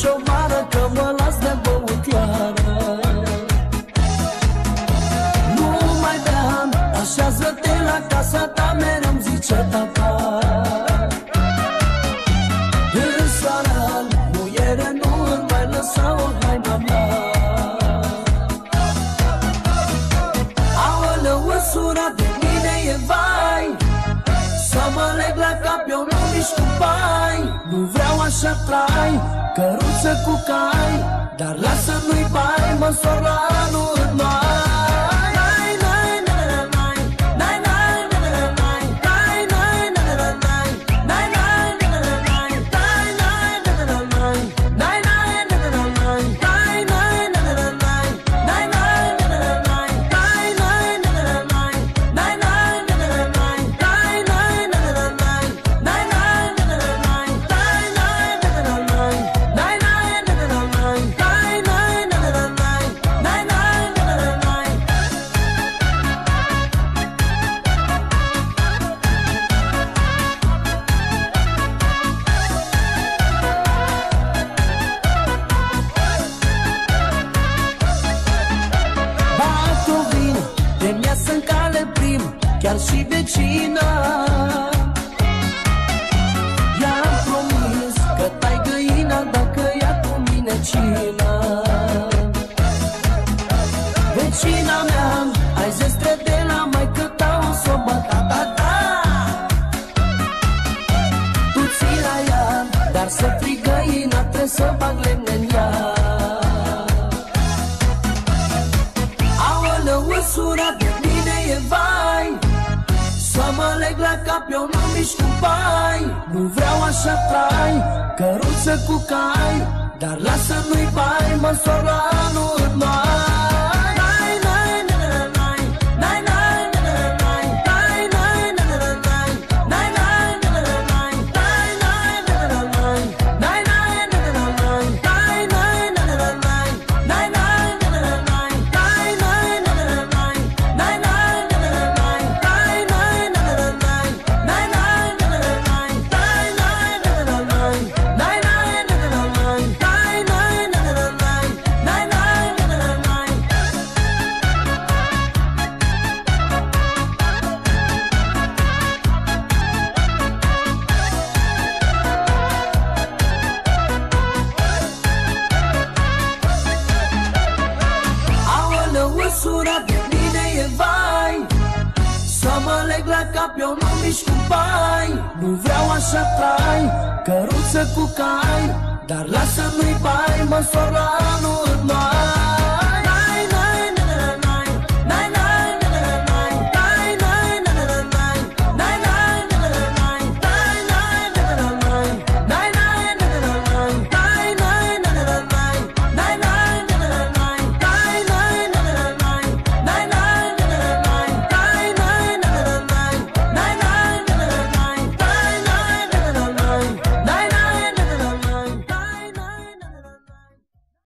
și o mară Că mă las de băut iară. Nu mai beam, așează-te la casa ta Mereu îmi zice tata. În saral, muiere nu îmi mai lăsa o haina mea. Aoleu, de mine e vai Să mă leg la cap, eu nu mișc cu pai Nu vreau așa trai, că cu cai Dar lasă nu-i bai Mă la chiar și vecina I-am promis că tai găina dacă ia cu mine cina Vecina mea, ai zestre de la mai căta o sobă, ta, ta, ta. Tu ții la ea, dar să frii găina, trebuie să bag lemne la cap, eu nu mișc cu pai. Nu vreau așa trai, căruță cu cai Dar lasă nu-i bai, mă sor la anul la cap, eu nu mișc cu bai Nu vreau așa trai, căruță cu cai Dar lasă nu-i bai, mă sor la anul mai